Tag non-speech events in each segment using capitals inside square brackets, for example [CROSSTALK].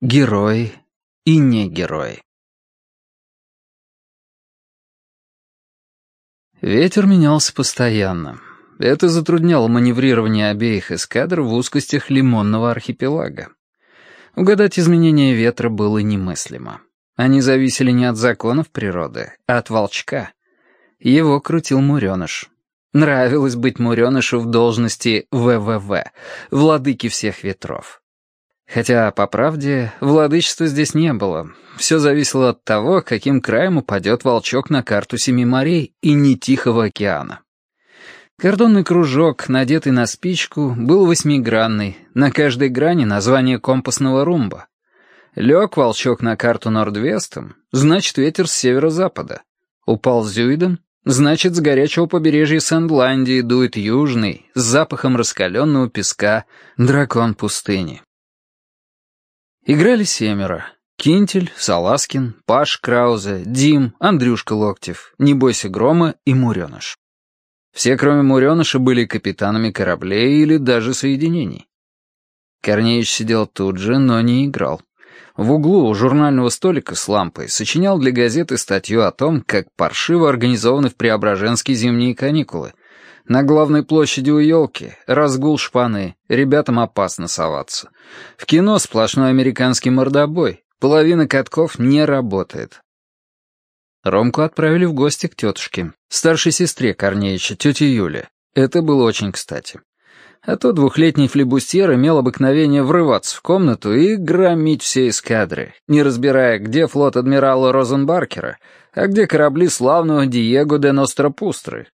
Герои и не герои. Ветер менялся постоянно. Это затрудняло маневрирование обеих эскадр в узкостях Лимонного архипелага. Угадать изменения ветра было немыслимо. Они зависели не от законов природы, а от волчка. Его крутил муреныш. Нравилось быть муренышу в должности ВВВ, владыки всех ветров. Хотя, по правде, владычества здесь не было. Все зависело от того, каким краем упадет волчок на карту Семи морей и не Тихого океана. Кордонный кружок, надетый на спичку, был восьмигранный, на каждой грани название компасного румба. Лег волчок на карту Нордвестом, значит ветер с северо-запада. Упал Зюидом, значит с горячего побережья Сэндландии дует южный, с запахом раскаленного песка, дракон пустыни. Играли семеро. Кинтель, Саласкин, Паш Краузе, Дим, Андрюшка Локтев, Не бойся грома и Муреныш. Все, кроме Муреныша, были капитанами кораблей или даже соединений. Корнеич сидел тут же, но не играл. В углу у журнального столика с лампой сочинял для газеты статью о том, как паршиво организованы в Преображенске зимние каникулы, на главной площади у елки разгул шпаны, ребятам опасно соваться. В кино сплошной американский мордобой, половина катков не работает. Ромку отправили в гости к тетушке, старшей сестре Корнеича, тете Юле. Это было очень кстати. А то двухлетний флебустьер имел обыкновение врываться в комнату и громить все эскадры, не разбирая, где флот адмирала Розенбаркера, а где корабли славного Диего де Ностропустры,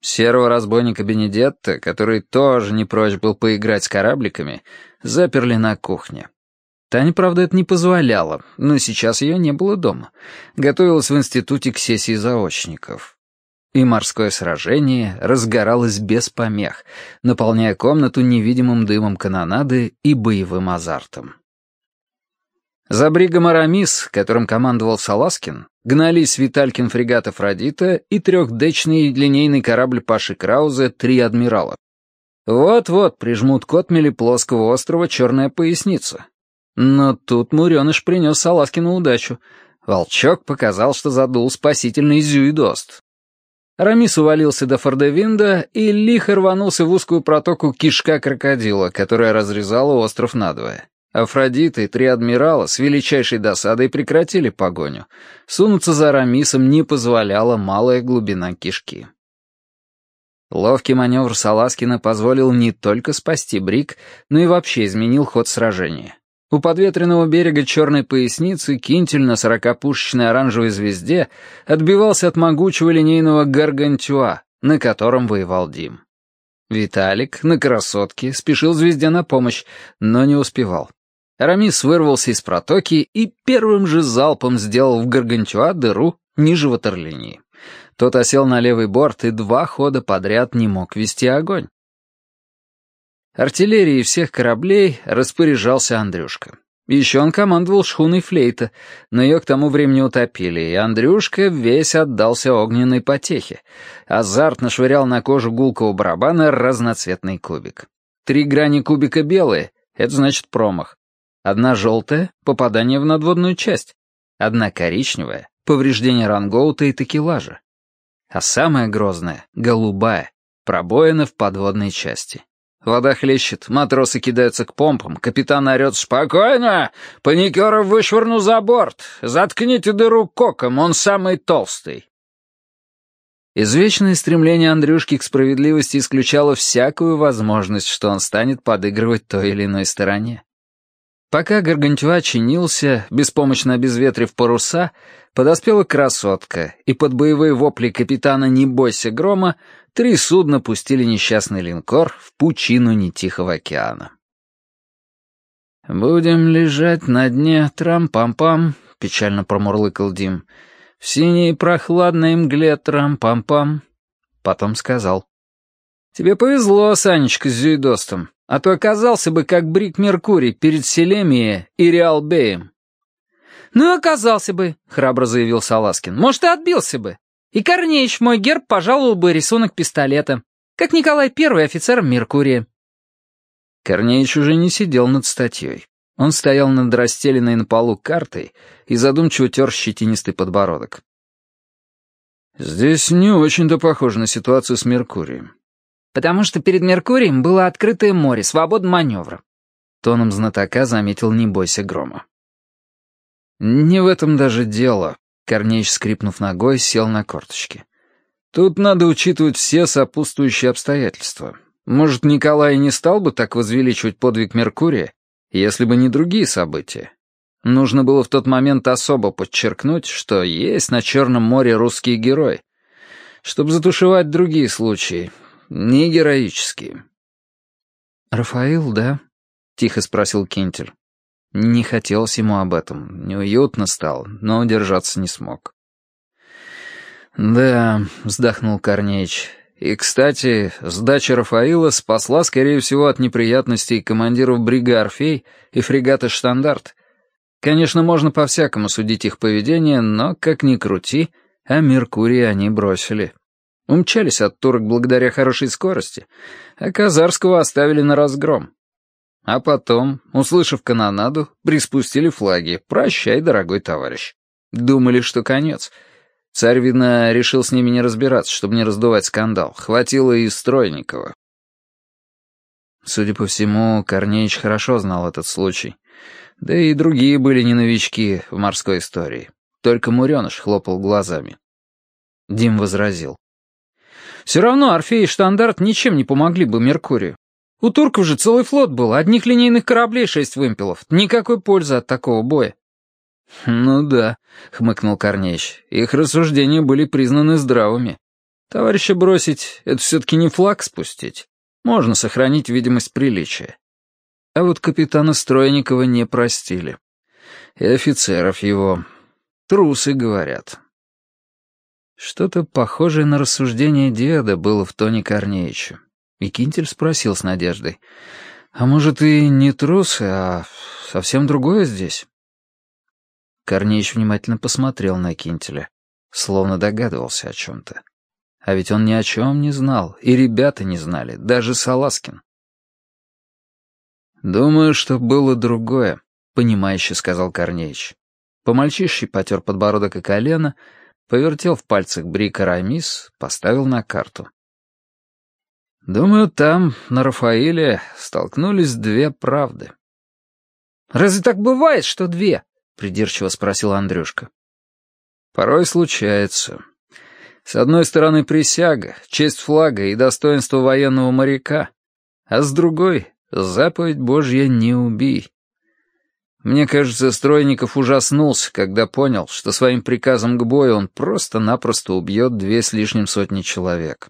Серого разбойника Бенедетта, который тоже не прочь был поиграть с корабликами, заперли на кухне. Таня, правда, это не позволяла, но сейчас ее не было дома. Готовилась в институте к сессии заочников. И морское сражение разгоралось без помех, наполняя комнату невидимым дымом канонады и боевым азартом. За бригом Арамис, которым командовал Саласкин, гнались Виталькин фрегат Афродита и трехдечный линейный корабль Паши Краузе «Три адмирала». Вот-вот прижмут к отмели плоского острова черная поясница. Но тут Муреныш принес Саласкину удачу. Волчок показал, что задул спасительный зюидост. Арамис увалился до Фордевинда и лихо рванулся в узкую протоку кишка крокодила, которая разрезала остров надвое. Афродита и три адмирала с величайшей досадой прекратили погоню. Сунуться за Арамисом не позволяла малая глубина кишки. Ловкий маневр Саласкина позволил не только спасти Брик, но и вообще изменил ход сражения. У подветренного берега черной поясницы кинтель на сорокапушечной оранжевой звезде отбивался от могучего линейного гаргантюа, на котором воевал Дим. Виталик на красотке спешил звезде на помощь, но не успевал. Арамис вырвался из протоки и первым же залпом сделал в Гаргантюа дыру ниже ватерлинии. Тот осел на левый борт и два хода подряд не мог вести огонь. Артиллерией всех кораблей распоряжался Андрюшка. Еще он командовал шхуной флейта, но ее к тому времени утопили, и Андрюшка весь отдался огненной потехе. Азартно швырял на кожу гулкого барабана разноцветный кубик. Три грани кубика белые — это значит промах. Одна желтая — попадание в надводную часть. Одна коричневая — повреждение рангоута и такелажа. А самая грозная — голубая, пробоина в подводной части. Вода хлещет, матросы кидаются к помпам, капитан орет «Спокойно! Паникеров вышвырну за борт! Заткните дыру коком, он самый толстый!» Извечное стремление Андрюшки к справедливости исключало всякую возможность, что он станет подыгрывать той или иной стороне. Пока Гаргантюа чинился, беспомощно обезветрив паруса, подоспела красотка, и под боевые вопли капитана «Не бойся грома» три судна пустили несчастный линкор в пучину нетихого океана. «Будем лежать на дне трам-пам-пам», — печально промурлыкал Дим. «В синей прохладной мгле трам-пам-пам». Потом сказал. «Тебе повезло, Санечка, с Зюидостом а то оказался бы как Брик Меркурий перед Селемией и Реалбеем». «Ну, оказался бы», — храбро заявил Саласкин. «Может, и отбился бы. И Корнеич мой герб пожаловал бы рисунок пистолета, как Николай Первый офицером Меркурия». Корнеич уже не сидел над статьей. Он стоял над расстеленной на полу картой и задумчиво тер щетинистый подбородок. «Здесь не очень-то похоже на ситуацию с Меркурием». «Потому что перед Меркурием было открытое море, свобода маневра», — тоном знатока заметил «Не бойся грома». «Не в этом даже дело», — Корнеич, скрипнув ногой, сел на корточки. «Тут надо учитывать все сопутствующие обстоятельства. Может, Николай не стал бы так возвеличивать подвиг Меркурия, если бы не другие события. Нужно было в тот момент особо подчеркнуть, что есть на Черном море русские герои, чтобы затушевать другие случаи, не героические. «Рафаил, да?» — тихо спросил Кентель. Не хотелось ему об этом, неуютно стало, но удержаться не смог. «Да», — вздохнул Корнеич, и, кстати, сдача Рафаила спасла, скорее всего, от неприятностей командиров брига «Орфей» и фрегата «Штандарт». Конечно, можно по-всякому судить их поведение, но, как ни крути, а Меркурий они бросили. Умчались от турок благодаря хорошей скорости, а Казарского оставили на разгром. А потом, услышав канонаду, приспустили флаги «Прощай, дорогой товарищ». Думали, что конец — Царь, видно, решил с ними не разбираться, чтобы не раздувать скандал. Хватило и Стройникова. Судя по всему, Корнеич хорошо знал этот случай. Да и другие были не новички в морской истории. Только Муреныш хлопал глазами. Дим возразил. «Все равно Орфей и Штандарт ничем не помогли бы Меркурию. У турков же целый флот был, одних линейных кораблей шесть вымпелов. Никакой пользы от такого боя. «Ну да», — хмыкнул Корнеич, — «их рассуждения были признаны здравыми. Товарища бросить — это все-таки не флаг спустить. Можно сохранить видимость приличия. А вот капитана Стройникова не простили. И офицеров его. Трусы, говорят». Что-то похожее на рассуждение деда было в тоне Корнеича. И Кинтель спросил с надеждой, «А может, и не трусы, а совсем другое здесь?» Корнеич внимательно посмотрел на Кинтеля, словно догадывался о чем-то. А ведь он ни о чем не знал, и ребята не знали, даже Саласкин. «Думаю, что было другое», — понимающе сказал Корнеич. Помальчиший потер подбородок и колено, повертел в пальцах брик Арамис, поставил на карту. «Думаю, там, на Рафаиле, столкнулись две правды». «Разве так бывает, что две?» — придирчиво спросил Андрюшка. «Порой случается. С одной стороны присяга, честь флага и достоинство военного моряка, а с другой — заповедь Божья «не убий». Мне кажется, Стройников ужаснулся, когда понял, что своим приказом к бою он просто-напросто убьет две с лишним сотни человек.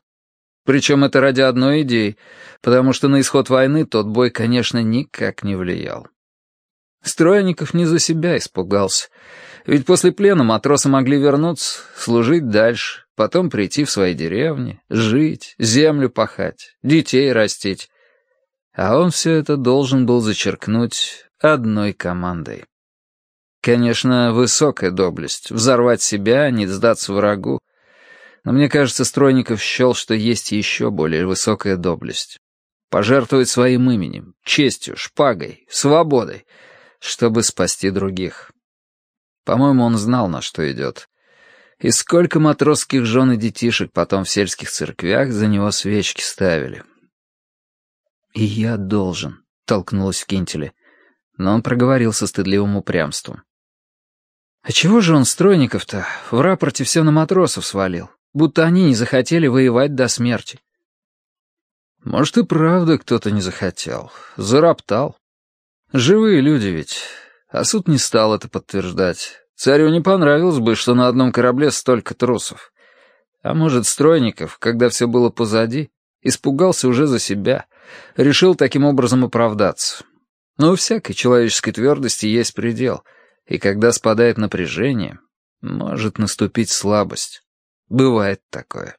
Причем это ради одной идеи, потому что на исход войны тот бой, конечно, никак не влиял. Стройников не за себя испугался. Ведь после плена матросы могли вернуться, служить дальше, потом прийти в свои деревни, жить, землю пахать, детей растить. А он все это должен был зачеркнуть одной командой. Конечно, высокая доблесть — взорвать себя, не сдаться врагу. Но мне кажется, Стройников счел, что есть еще более высокая доблесть. Пожертвовать своим именем, честью, шпагой, свободой — чтобы спасти других. По-моему, он знал, на что идет. И сколько матросских жен и детишек потом в сельских церквях за него свечки ставили. «И я должен», — толкнулась в Кинтеле. Но он проговорил со стыдливым упрямством. «А чего же он, Стройников-то, в рапорте все на матросов свалил, будто они не захотели воевать до смерти?» «Может, и правда кто-то не захотел, зароптал. Живые люди ведь. А суд не стал это подтверждать. Царю не понравилось бы, что на одном корабле столько трусов. А может, Стройников, когда все было позади, испугался уже за себя, решил таким образом оправдаться. Но у всякой человеческой твердости есть предел, и когда спадает напряжение, может наступить слабость. Бывает такое.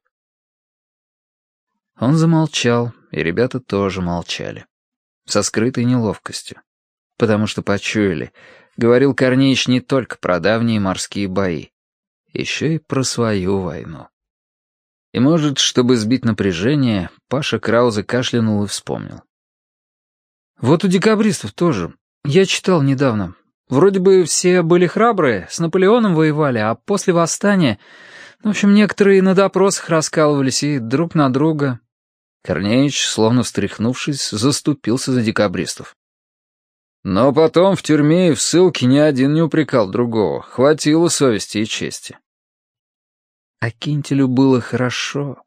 Он замолчал, и ребята тоже молчали. Со скрытой неловкостью потому что почуяли. Говорил Корнеич не только про давние морские бои, еще и про свою войну. И, может, чтобы сбить напряжение, Паша Краузе кашлянул и вспомнил. Вот у декабристов тоже. «Я читал недавно. Вроде бы все были храбрые, с Наполеоном воевали, а после восстания... В общем, некоторые на допросах раскалывались и друг на друга». Корнеич, словно встряхнувшись, заступился за декабристов. Но потом в тюрьме и в ссылке ни один не упрекал другого. Хватило совести и чести. А Кинтелю было хорошо.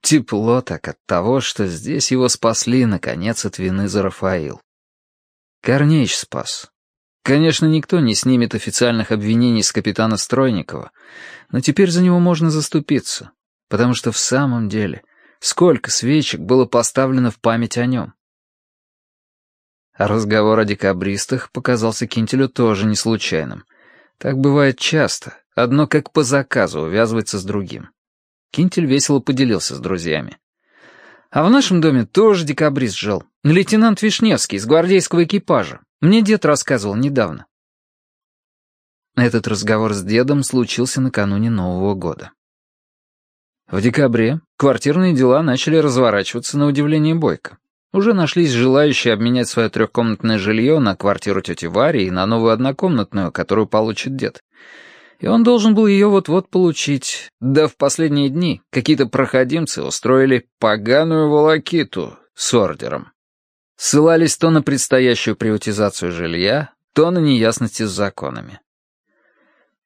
Тепло так от того, что здесь его спасли, наконец, от вины за Рафаил. Корнеич спас. Конечно, никто не снимет официальных обвинений с капитана Стройникова, но теперь за него можно заступиться, потому что в самом деле сколько свечек было поставлено в память о нем. Разговор о декабристах показался Кинтелю тоже не случайным. Так бывает часто, одно как по заказу увязывается с другим. Кинтель весело поделился с друзьями. «А в нашем доме тоже декабрист жил. Лейтенант Вишневский из гвардейского экипажа. Мне дед рассказывал недавно». Этот разговор с дедом случился накануне Нового года. В декабре квартирные дела начали разворачиваться на удивление бойко. Уже нашлись желающие обменять свое трехкомнатное жилье на квартиру тети Вари и на новую однокомнатную, которую получит дед и он должен был ее вот-вот получить. Да в последние дни какие-то проходимцы устроили поганую волокиту с ордером. Ссылались то на предстоящую приватизацию жилья, то на неясности с законами.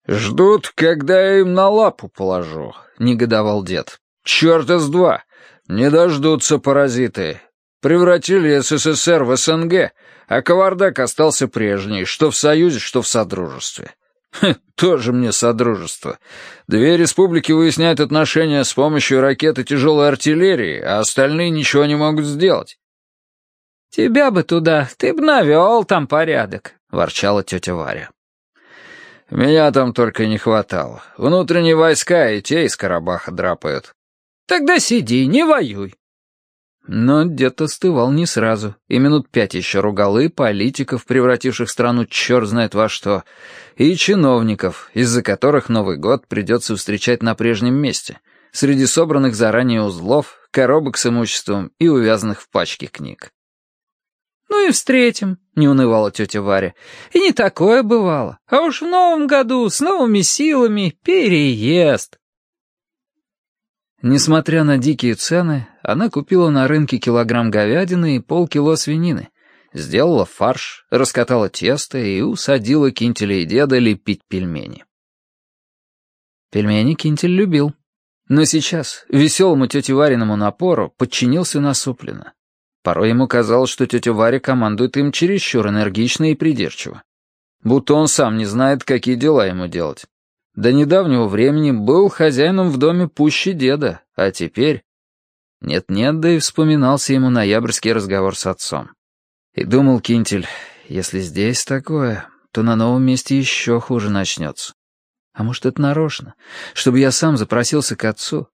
«Ждут, когда я им на лапу положу», — негодовал дед. «Черт из два! Не дождутся паразиты. Превратили СССР в СНГ, а кавардак остался прежний, что в Союзе, что в Содружестве. [LAUGHS] Тоже мне содружество. Две республики выясняют отношения с помощью ракет и тяжелой артиллерии, а остальные ничего не могут сделать. «Тебя бы туда, ты бы навел там порядок», — ворчала тетя Варя. «Меня там только не хватало. Внутренние войска и те из Карабаха драпают». «Тогда сиди, не воюй». Но дед остывал не сразу, и минут пять еще ругал и политиков, превративших страну черт знает во что, и чиновников, из-за которых Новый год придется встречать на прежнем месте, среди собранных заранее узлов, коробок с имуществом и увязанных в пачке книг. «Ну и встретим», — не унывала тетя Варя. «И не такое бывало. А уж в новом году с новыми силами переезд». Несмотря на дикие цены, она купила на рынке килограмм говядины и полкило свинины, сделала фарш, раскатала тесто и усадила Кинтеля и деда лепить пельмени. Пельмени Кинтель любил. Но сейчас, веселому тете Вариному напору, подчинился насупленно. Порой ему казалось, что тетя Варя командует им чересчур энергично и придирчиво. Будто он сам не знает, какие дела ему делать. До недавнего времени был хозяином в доме пуще деда, а теперь... Нет-нет, да и вспоминался ему ноябрьский разговор с отцом. И думал Кинтель, если здесь такое, то на новом месте еще хуже начнется. А может, это нарочно, чтобы я сам запросился к отцу?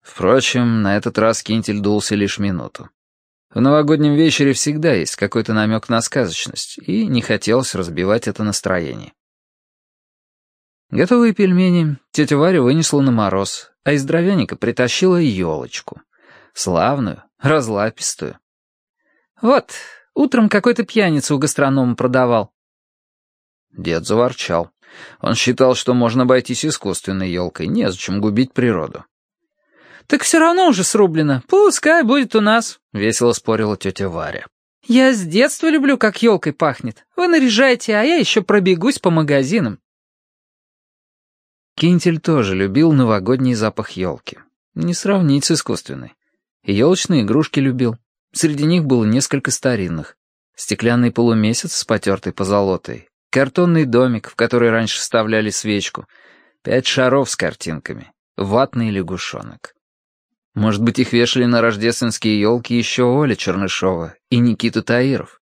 Впрочем, на этот раз Кинтель дулся лишь минуту. В новогоднем вечере всегда есть какой-то намек на сказочность, и не хотелось разбивать это настроение. Готовые пельмени тетя Варя вынесла на мороз, а из дровяника притащила елочку. Славную, разлапистую. «Вот, утром какой-то пьяница у гастронома продавал». Дед заворчал. Он считал, что можно обойтись искусственной елкой, незачем губить природу. «Так все равно уже срублено. Пускай будет у нас», — весело спорила тетя Варя. «Я с детства люблю, как елкой пахнет. Вы наряжайте, а я еще пробегусь по магазинам. Кинтель тоже любил новогодний запах елки. Не сравнить с искусственной. Елочные игрушки любил. Среди них было несколько старинных. Стеклянный полумесяц с потертой позолотой, картонный домик, в который раньше вставляли свечку, пять шаров с картинками, ватный лягушонок. Может быть, их вешали на рождественские елки еще Оля Чернышова и Никита Таиров.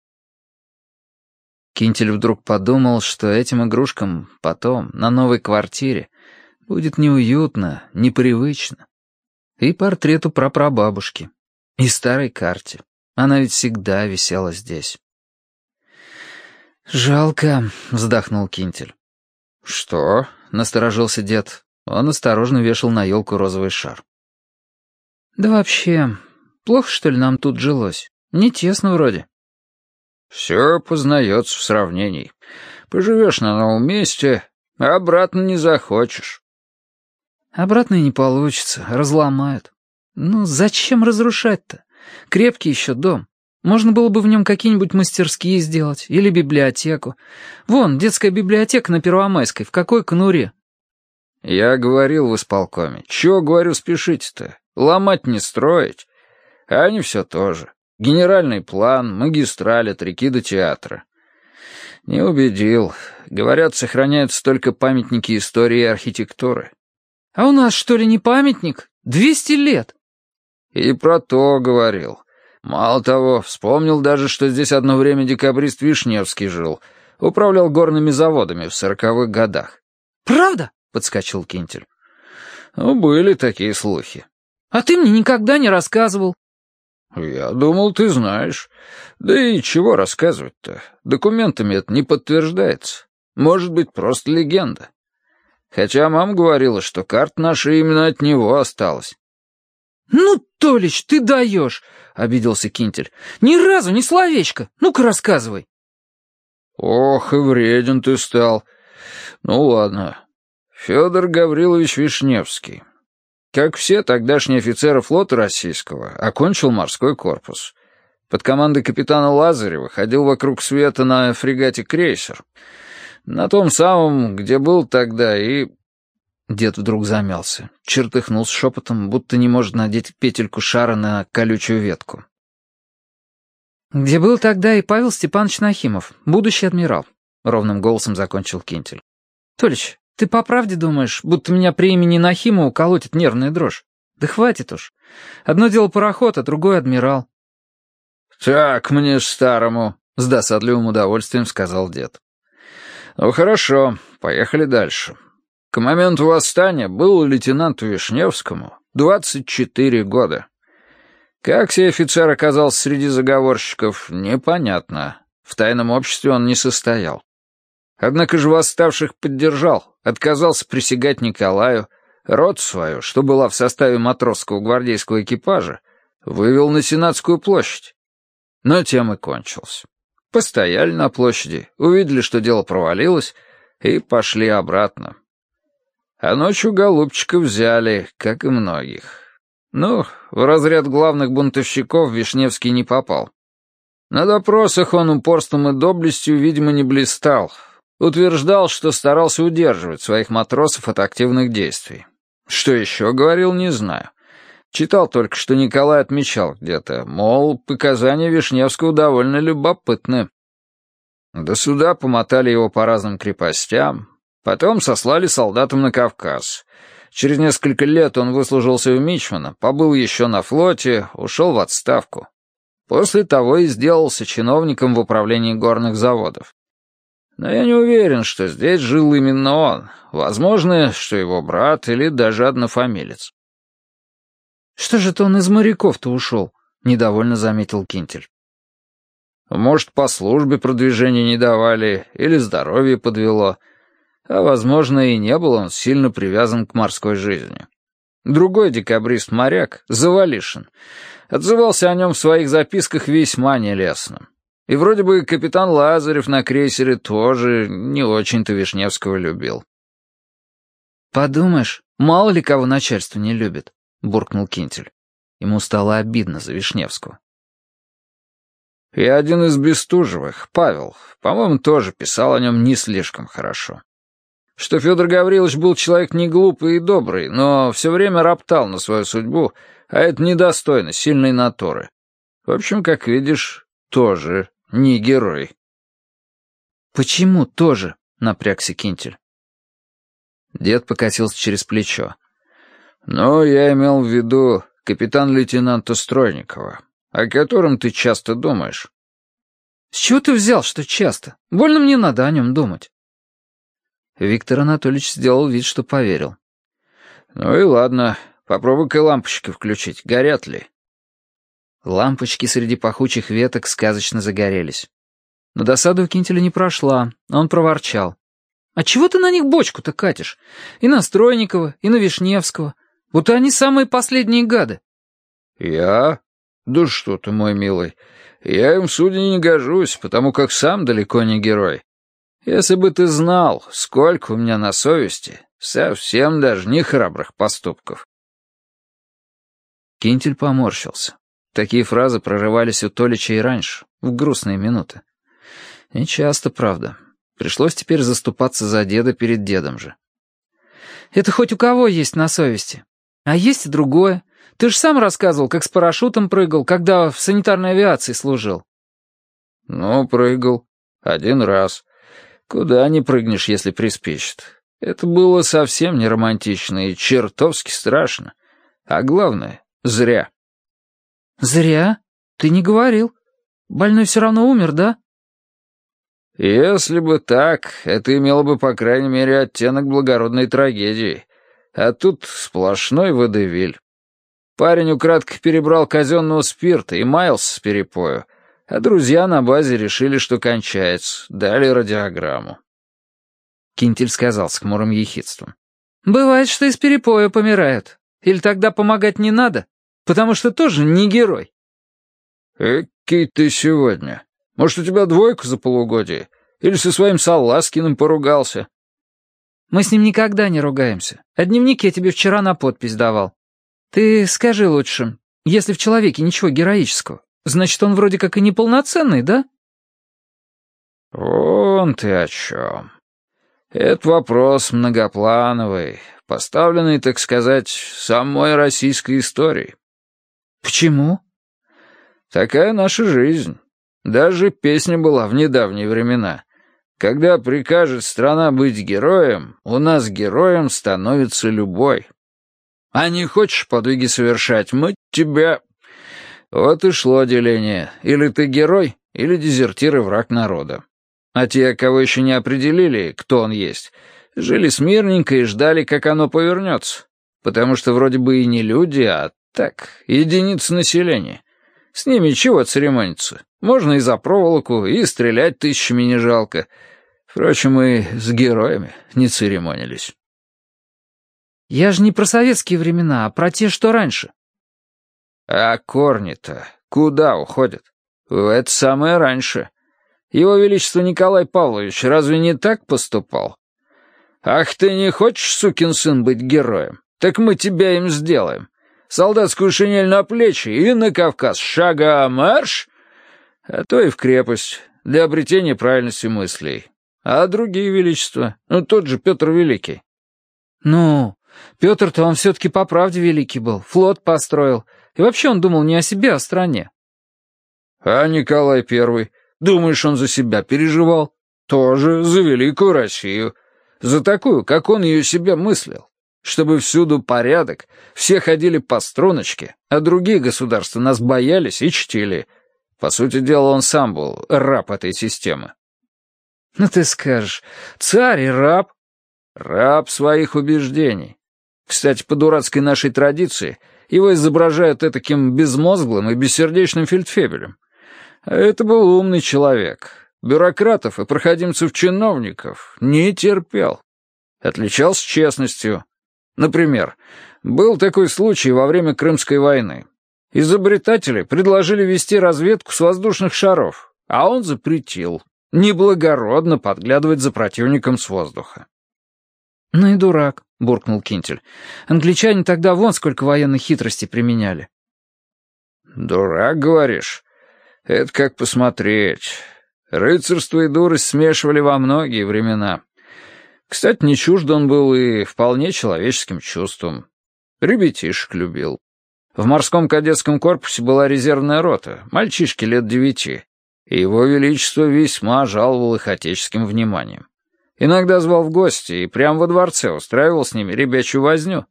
Кинтель вдруг подумал, что этим игрушкам потом, на новой квартире, Будет неуютно, непривычно. И портрету прапрабабушки, и старой карте. Она ведь всегда висела здесь. «Жалко», — вздохнул Кинтель. «Что?» — насторожился дед. Он осторожно вешал на елку розовый шар. «Да вообще, плохо, что ли, нам тут жилось? Не тесно вроде». Все познается в сравнении. Поживешь на новом месте, а обратно не захочешь. Обратно не получится, разломают. Ну, зачем разрушать-то? Крепкий еще дом. Можно было бы в нем какие-нибудь мастерские сделать или библиотеку. Вон, детская библиотека на Первомайской, в какой конуре? Я говорил в исполкоме. Чего, говорю, спешите-то? Ломать не строить. А они все тоже. Генеральный план, магистраль от реки до театра. Не убедил. Говорят, сохраняются только памятники истории и архитектуры. А у нас, что ли, не памятник? Двести лет. И про то говорил. Мало того, вспомнил даже, что здесь одно время декабрист Вишневский жил. Управлял горными заводами в сороковых годах. «Правда?» — подскочил Кинтель. «Ну, были такие слухи». «А ты мне никогда не рассказывал». «Я думал, ты знаешь. Да и чего рассказывать-то? Документами это не подтверждается. Может быть, просто легенда. Хотя мама говорила, что карта наша именно от него осталась». «Ну, Толич, ты даешь!» — обиделся Кинтель. «Ни разу ни словечко. Ну-ка, рассказывай». «Ох, и вреден ты стал. Ну, ладно. Федор Гаврилович Вишневский. Как все тогдашние офицеры флота российского, окончил морской корпус. Под командой капитана Лазарева ходил вокруг света на фрегате «Крейсер». На том самом, где был тогда, и... Дед вдруг замялся, чертыхнулся шепотом, будто не может надеть петельку шара на колючую ветку. «Где был тогда и Павел Степанович Нахимов, будущий адмирал», — ровным голосом закончил Кинтель. «Толич, ты по правде думаешь, будто меня при имени Нахимова колотит нервная дрожь? Да хватит уж. Одно дело пароход, а другое адмирал. «Так мне старому», — с досадливым удовольствием сказал дед. «Ну хорошо, поехали дальше. К моменту восстания был лейтенанту Вишневскому 24 года. Как сей офицер оказался среди заговорщиков, непонятно. В тайном обществе он не состоял. Однако же восставших поддержал, отказался присягать Николаю, рот свою, что была в составе матросского гвардейского экипажа, вывел на Сенатскую площадь. Но тем и кончился. Постояли на площади, увидели, что дело провалилось, и пошли обратно. А ночью голубчика взяли, как и многих. Ну, в разряд главных бунтовщиков Вишневский не попал. На допросах он упорством и доблестью, видимо, не блистал, Утверждал, что старался удерживать своих матросов от активных действий. Что еще говорил, не знаю. Читал только, что Николай отмечал где-то, мол, показания Вишневского довольно любопытны. До суда помотали его по разным крепостям, потом сослали солдатам на Кавказ. Через несколько лет он выслужился у Мичмана, побыл еще на флоте, ушел в отставку. После того и сделался чиновником в управлении горных заводов. Но я не уверен, что здесь жил именно он. Возможно, что его брат или даже однофамилец. «Что же это он из моряков-то ушел?» — недовольно заметил Кинтель. «Может, по службе продвижения не давали, или здоровье подвело. А, возможно, и не был он сильно привязан к морской жизни. Другой декабрист-моряк, Завалишин, отзывался о нем в своих записках весьма нелестно. И вроде бы капитан Лазарев на крейсере тоже не очень-то Вишневского любил. «Подумаешь, мало ли кого начальство не любит», — буркнул Кинтель. Ему стало обидно за Вишневского. И один из Бестужевых, Павел, по-моему, тоже писал о нем не слишком хорошо. Что Федор Гаврилович был человек не глупый и добрый, но все время роптал на свою судьбу, а это недостойно сильной натуры. В общем, как видишь, тоже не герой. «Почему тоже?» — напрягся Кинтель. Дед покатился через плечо. «Ну, я имел в виду капитан-лейтенанта Стройникова, о котором ты часто думаешь». «С чего ты взял, что часто? Больно мне надо о нем думать». Виктор Анатольевич сделал вид, что поверил. «Ну и ладно, попробуй-ка лампочки включить, горят ли?» Лампочки среди пахучих веток сказочно загорелись. Но досада у Кинтеля не прошла, он проворчал. «А чего ты на них бочку-то катишь? И на Стройникова, и на Вишневского. Будто они самые последние гады». «Я? Да что ты, мой милый. Я им судя не гожусь, потому как сам далеко не герой. Если бы ты знал, сколько у меня на совести, совсем даже не храбрых поступков. Кинтель поморщился. Такие фразы прорывались у Толича и раньше, в грустные минуты. Не часто, правда. Пришлось теперь заступаться за деда перед дедом же. «Это хоть у кого есть на совести. А есть и другое. Ты же сам рассказывал, как с парашютом прыгал, когда в санитарной авиации служил». «Ну, прыгал. Один раз. Куда не прыгнешь, если приспичит. Это было совсем не романтично и чертовски страшно. А главное, зря». «Зря? Ты не говорил. Больной все равно умер, да?» «Если бы так, это имело бы, по крайней мере, оттенок благородной трагедии. А тут сплошной водевиль. Парень украдкой перебрал казенного спирта и маялся с перепою, а друзья на базе решили, что кончается, дали радиограмму». Кинтель сказал с хмурым ехидством. «Бывает, что из перепоя помирают. Или тогда помогать не надо?» потому что тоже не герой». «Экий ты сегодня. Может, у тебя двойку за полугодие? Или со своим Саласкиным поругался?» «Мы с ним никогда не ругаемся. А дневник я тебе вчера на подпись давал. Ты скажи лучше, если в человеке ничего героического, значит, он вроде как и неполноценный, да?» «Вон ты о чем. Это вопрос многоплановый, поставленный, так сказать, самой российской историей. «Почему?» «Такая наша жизнь. Даже песня была в недавние времена. Когда прикажет страна быть героем, у нас героем становится любой. А не хочешь подвиги совершать, мы тебя...» Вот и шло деление. Или ты герой, или дезертир и враг народа. А те, кого еще не определили, кто он есть, жили смирненько и ждали, как оно повернется. Потому что вроде бы и не люди, а так, единицы населения. С ними чего церемониться? Можно и за проволоку, и стрелять тысячами не жалко. Впрочем, мы с героями не церемонились. Я же не про советские времена, а про те, что раньше. А корни-то куда уходят? В это самое раньше. Его Величество Николай Павлович разве не так поступал? Ах, ты не хочешь, сукин сын, быть героем? Так мы тебя им сделаем солдатскую шинель на плечи и на Кавказ. Шага марш! А то и в крепость, для обретения правильности мыслей. А другие величества? Ну, тот же Петр Великий. Ну, Петр-то он все-таки по правде великий был, флот построил. И вообще он думал не о себе, а о стране. А Николай Первый? Думаешь, он за себя переживал? Тоже за великую Россию. За такую, как он ее себя мыслил чтобы всюду порядок, все ходили по струночке, а другие государства нас боялись и чтили. По сути дела, он сам был раб этой системы. Ну ты скажешь, царь и раб? Раб своих убеждений. Кстати, по дурацкой нашей традиции его изображают таким безмозглым и бессердечным фельдфебелем. А это был умный человек. Бюрократов и проходимцев-чиновников не терпел. Отличался честностью, Например, был такой случай во время Крымской войны. Изобретатели предложили вести разведку с воздушных шаров, а он запретил. Неблагородно подглядывать за противником с воздуха. «Ну и дурак», — буркнул Кинтель. «Англичане тогда вон сколько военной хитрости применяли». «Дурак, говоришь? Это как посмотреть. Рыцарство и дурость смешивали во многие времена. Кстати, не чужд он был и вполне человеческим чувством. Ребятишек любил. В морском кадетском корпусе была резервная рота, мальчишки лет девяти, и его величество весьма жаловал их отеческим вниманием. Иногда звал в гости и прямо во дворце устраивал с ними ребячью возню.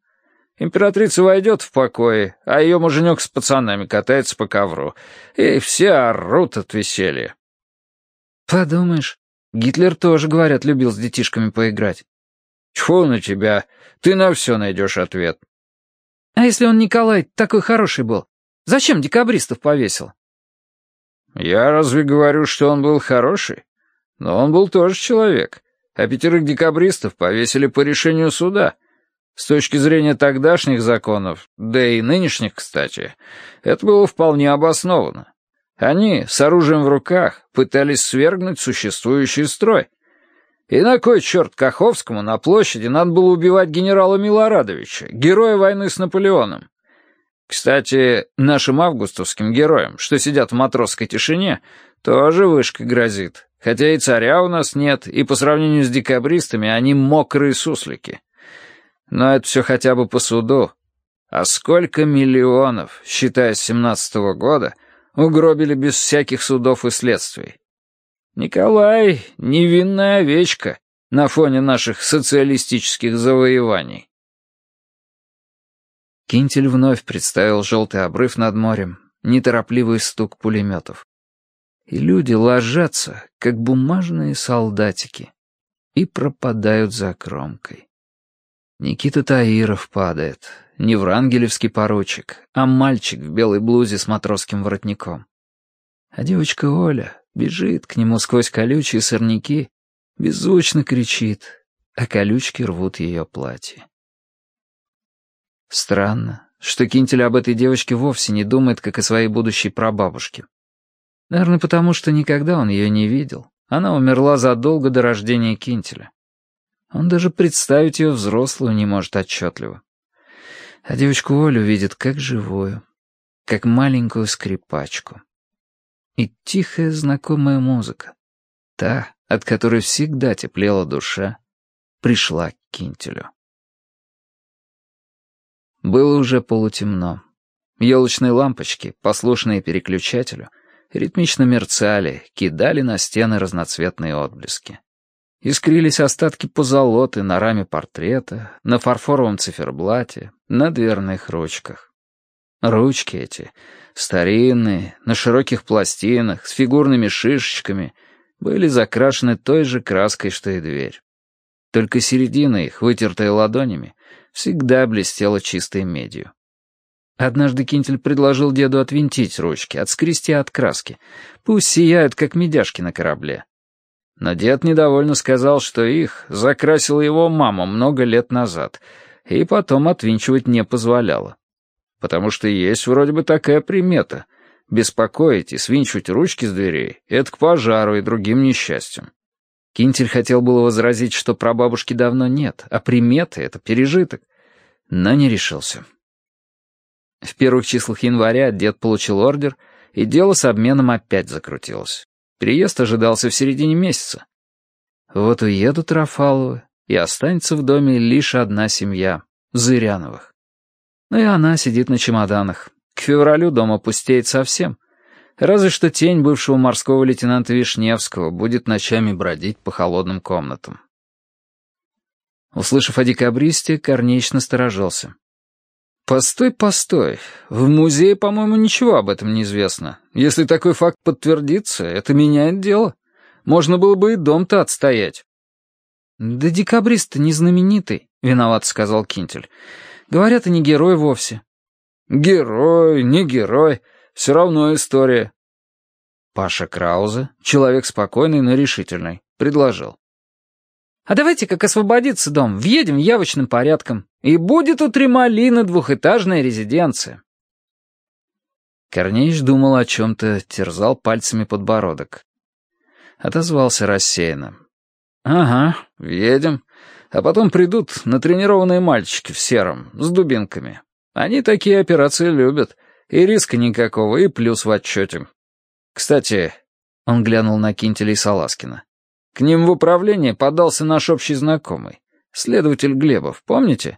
Императрица войдет в покое, а ее муженек с пацанами катается по ковру, и все орут от веселья. «Подумаешь, Гитлер тоже, говорят, любил с детишками поиграть. Тьфу на тебя, ты на все найдешь ответ. А если он, Николай, такой хороший был? Зачем декабристов повесил? Я разве говорю, что он был хороший? Но он был тоже человек. А пятерых декабристов повесили по решению суда. С точки зрения тогдашних законов, да и нынешних, кстати, это было вполне обосновано. Они с оружием в руках пытались свергнуть существующий строй. И на кой черт Каховскому на площади надо было убивать генерала Милорадовича, героя войны с Наполеоном? Кстати, нашим августовским героям, что сидят в матросской тишине, тоже вышка грозит. Хотя и царя у нас нет, и по сравнению с декабристами они мокрые суслики. Но это все хотя бы по суду. А сколько миллионов, считая с семнадцатого года, угробили без всяких судов и следствий? Николай — невинная овечка на фоне наших социалистических завоеваний. Кинтель вновь представил желтый обрыв над морем, неторопливый стук пулеметов. И люди ложатся, как бумажные солдатики, и пропадают за кромкой. Никита Таиров падает, не врангелевский поручик, а мальчик в белой блузе с матросским воротником. А девочка Оля бежит к нему сквозь колючие сорняки, беззвучно кричит, а колючки рвут ее платье. Странно, что Кинтель об этой девочке вовсе не думает, как о своей будущей прабабушке. Наверное, потому что никогда он ее не видел. Она умерла задолго до рождения Кинтеля. Он даже представить ее взрослую не может отчетливо. А девочку Олю видит как живую, как маленькую скрипачку. И тихая знакомая музыка, та, от которой всегда теплела душа, пришла к Кинтелю. Было уже полутемно. Елочные лампочки, послушные переключателю, ритмично мерцали, кидали на стены разноцветные отблески. Искрились остатки позолоты на раме портрета, на фарфоровом циферблате, на дверных ручках. Ручки эти, старинные, на широких пластинах, с фигурными шишечками, были закрашены той же краской, что и дверь. Только середина их, вытертая ладонями, всегда блестела чистой медью. Однажды Кинтель предложил деду отвинтить ручки, отскрести от краски. Пусть сияют, как медяшки на корабле. Но дед недовольно сказал, что их закрасила его мама много лет назад, и потом отвинчивать не позволяла. Потому что есть вроде бы такая примета — беспокоить и свинчивать ручки с дверей — это к пожару и другим несчастьям. Кинтель хотел было возразить, что прабабушки давно нет, а приметы — это пережиток, но не решился. В первых числах января дед получил ордер, и дело с обменом опять закрутилось. Переезд ожидался в середине месяца. Вот уедут Рафаловы, и останется в доме лишь одна семья — Зыряновых. Ну и она сидит на чемоданах. К февралю дом опустеет совсем. Разве что тень бывшего морского лейтенанта Вишневского будет ночами бродить по холодным комнатам. Услышав о декабристе, Корнеич насторожился. «Постой, постой. В музее, по-моему, ничего об этом не известно. Если такой факт подтвердится, это меняет дело. Можно было бы и дом-то отстоять». «Да декабрист-то не знаменитый», — виноват сказал Кинтель. «Говорят, и не герой вовсе». «Герой, не герой. Все равно история». Паша Краузе, человек спокойный, но решительный, предложил. А давайте как освободится дом, въедем явочным порядком, и будет у Тремалина двухэтажная резиденция. Корнеич думал о чем-то, терзал пальцами подбородок. Отозвался рассеянно. «Ага, въедем. А потом придут натренированные мальчики в сером, с дубинками. Они такие операции любят. И риска никакого, и плюс в отчете. Кстати...» Он глянул на Кинтеля и Саласкина. К ним в управление подался наш общий знакомый, следователь Глебов, помните?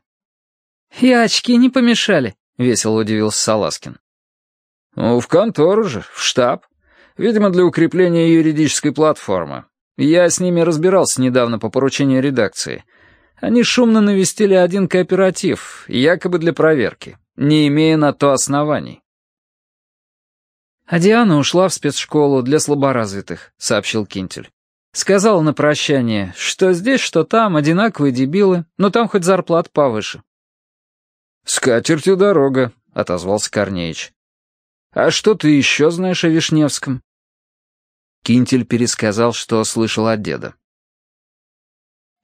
«И очки не помешали», — весело удивился Саласкин. «Ну, в контору же, в штаб. Видимо, для укрепления юридической платформы. Я с ними разбирался недавно по поручению редакции. Они шумно навестили один кооператив, якобы для проверки, не имея на то оснований. «А Диана ушла в спецшколу для слаборазвитых», — сообщил Кинтель. Сказал на прощание, что здесь, что там, одинаковые дебилы, но там хоть зарплат повыше. «С катертью дорога», — отозвался Корнеич. «А что ты еще знаешь о Вишневском?» Кинтель пересказал, что слышал от деда.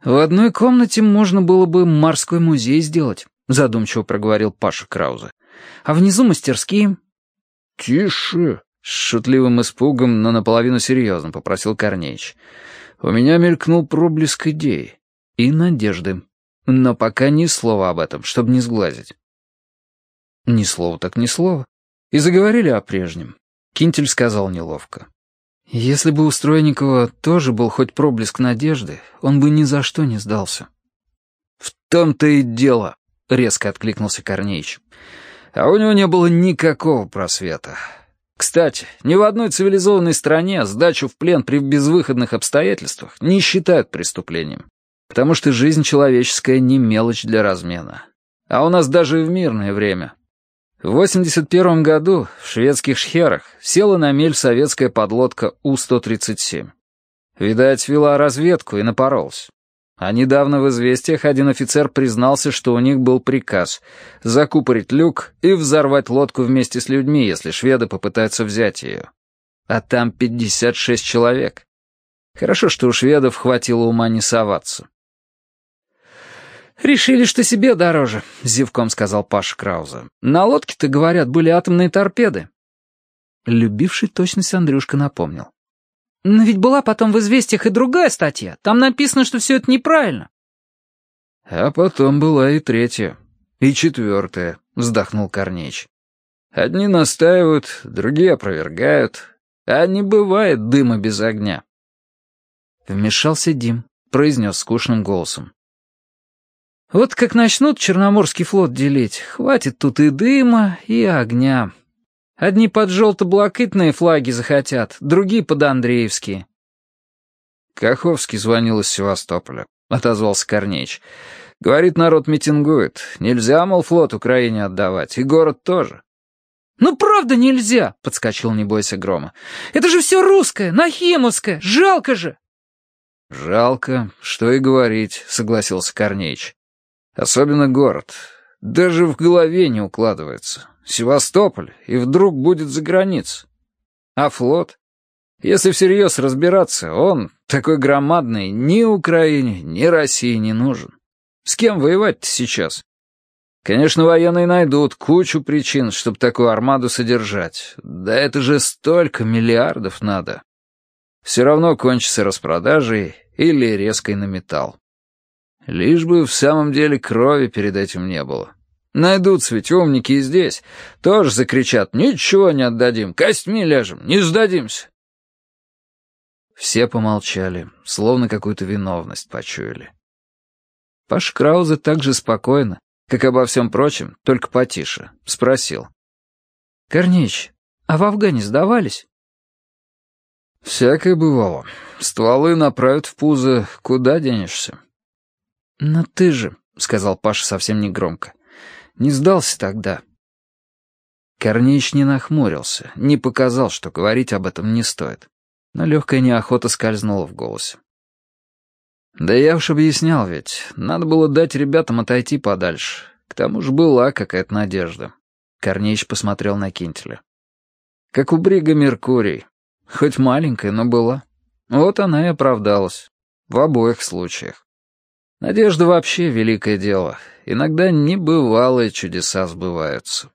«В одной комнате можно было бы морской музей сделать», — задумчиво проговорил Паша Краузе. «А внизу мастерские». «Тише», С шутливым испугом, но наполовину серьезно попросил Корнеич. У меня мелькнул проблеск идеи и надежды, но пока ни слова об этом, чтобы не сглазить. Ни слова так ни слова. И заговорили о прежнем. Кинтель сказал неловко. Если бы у Стройникова тоже был хоть проблеск надежды, он бы ни за что не сдался. «В том-то и дело», — резко откликнулся Корнеич. «А у него не было никакого просвета. Кстати, ни в одной цивилизованной стране сдачу в плен при безвыходных обстоятельствах не считают преступлением, потому что жизнь человеческая не мелочь для размена. А у нас даже в мирное время в 81 году в шведских шхерах села на мель советская подлодка У-137. Видать, вела разведку и напоролась. А недавно в «Известиях» один офицер признался, что у них был приказ закупорить люк и взорвать лодку вместе с людьми, если шведы попытаются взять ее. А там 56 человек. Хорошо, что у шведов хватило ума не соваться. «Решили, что себе дороже», — зевком сказал Паша Крауза. «На лодке-то, говорят, были атомные торпеды». Любивший точность Андрюшка напомнил. «Но ведь была потом в «Известиях» и другая статья. Там написано, что все это неправильно». «А потом была и третья, и четвертая», — вздохнул Корнеич. «Одни настаивают, другие опровергают, а не бывает дыма без огня». Вмешался Дим, произнес скучным голосом. Вот как начнут Черноморский флот делить, хватит тут и дыма, и огня. Одни под желто-блакитные флаги захотят, другие под Андреевские. Каховский звонил из Севастополя, — отозвался Корнеич. Говорит, народ митингует. Нельзя, мол, флот Украине отдавать, и город тоже. «Ну правда нельзя!» — подскочил «Не бойся грома». «Это же все русское, нахимовское, жалко же!» «Жалко, что и говорить», — согласился Корнеич. Особенно город. Даже в голове не укладывается. Севастополь, и вдруг будет за границей. А флот? Если всерьез разбираться, он, такой громадный, ни Украине, ни России не нужен. С кем воевать-то сейчас? Конечно, военные найдут кучу причин, чтобы такую армаду содержать. Да это же столько миллиардов надо. Все равно кончится распродажей или резкой на металл. Лишь бы в самом деле крови перед этим не было. Найдутся ведь умники и здесь. Тоже закричат «Ничего не отдадим, костьми ляжем, не сдадимся». Все помолчали, словно какую-то виновность почуяли. Паш Краузе так же спокойно, как обо всем прочем, только потише, спросил. «Корнеич, а в Афгане сдавались?» «Всякое бывало. Стволы направят в пузо, куда денешься?» «Но ты же», — сказал Паша совсем негромко, — «не сдался тогда». Корнеич не нахмурился, не показал, что говорить об этом не стоит, но легкая неохота скользнула в голосе. «Да я уж объяснял ведь, надо было дать ребятам отойти подальше. К тому же была какая-то надежда». Корнеич посмотрел на Кинтеля. «Как у Брига Меркурий. Хоть маленькая, но была. Вот она и оправдалась. В обоих случаях. Надежда вообще великое дело. Иногда небывалые чудеса сбываются.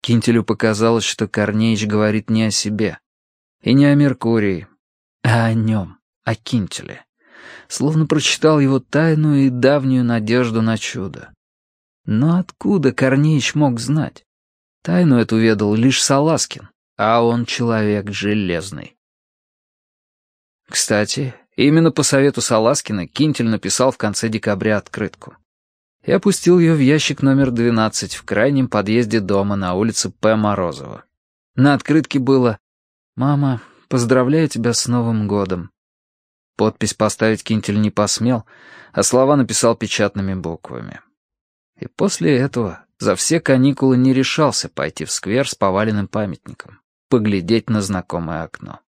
Кинтелю показалось, что Корнеич говорит не о себе. И не о Меркурии, а о нем, о Кинтеле. Словно прочитал его тайную и давнюю надежду на чудо. Но откуда Корнеич мог знать? Тайну эту ведал лишь Саласкин, а он человек железный. Кстати, именно по совету Саласкина Кинтель написал в конце декабря открытку. И опустил ее в ящик номер 12 в крайнем подъезде дома на улице П. Морозова. На открытке было «Мама, поздравляю тебя с Новым годом». Подпись поставить Кинтель не посмел, а слова написал печатными буквами. И после этого за все каникулы не решался пойти в сквер с поваленным памятником, поглядеть на знакомое окно.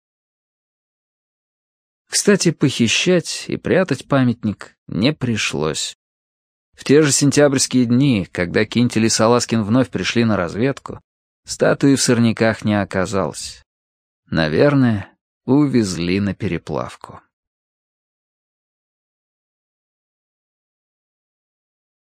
Кстати, похищать и прятать памятник не пришлось. В те же сентябрьские дни, когда Кинтель и Саласкин вновь пришли на разведку, статуи в сорняках не оказалось. Наверное, увезли на переплавку.